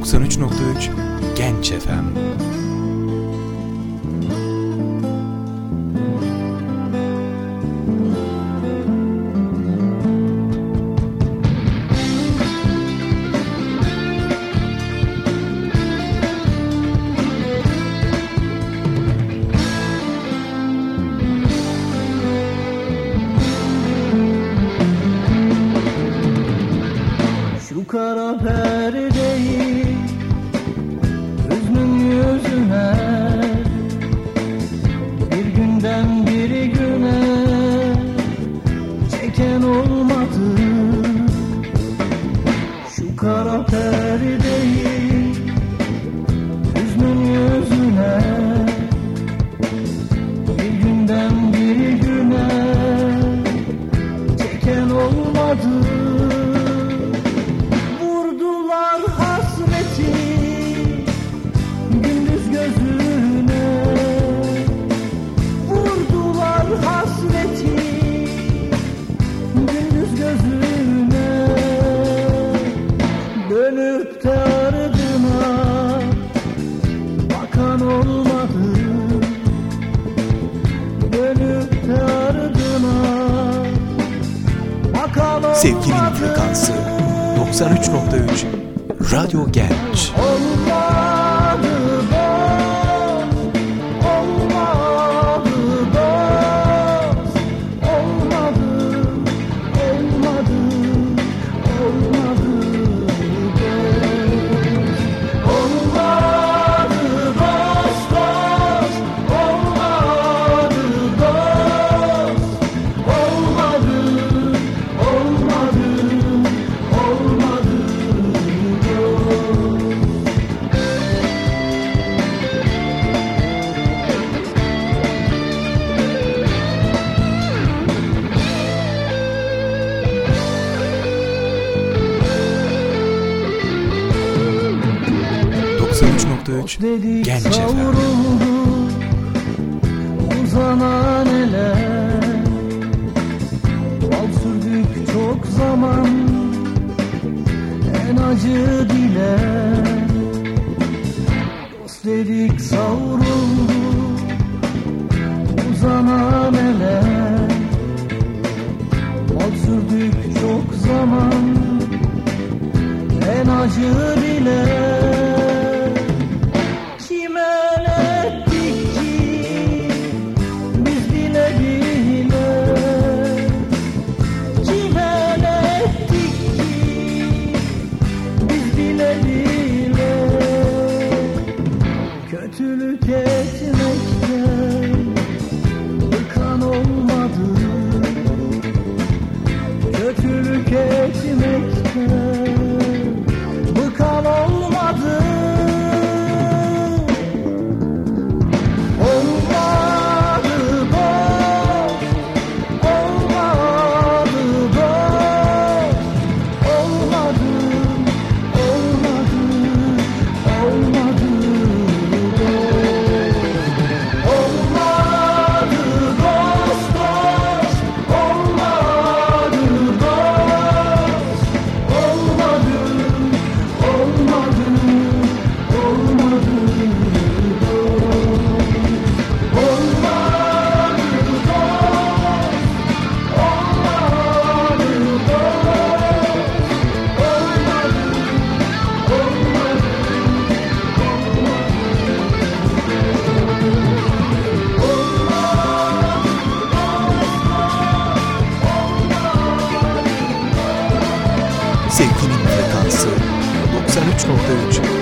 93.3 Genç FM Şu kara perdeyi Hüznün yüzüne Bir günden bir güne Çeken olmadı. Şu kara perdeyi Hüznün yüzüne Bir günden bir güne Çeken olmadı Sevginin frekansı 93.3 Radyo Genç. Olmadı 94.3 Genç Efem. Uzanan ele. Bal sürdük çok zaman En acı dile. Dost dedik savrulduk Uzanan ele. Bal sürdük çok zaman En acı dile Sevginin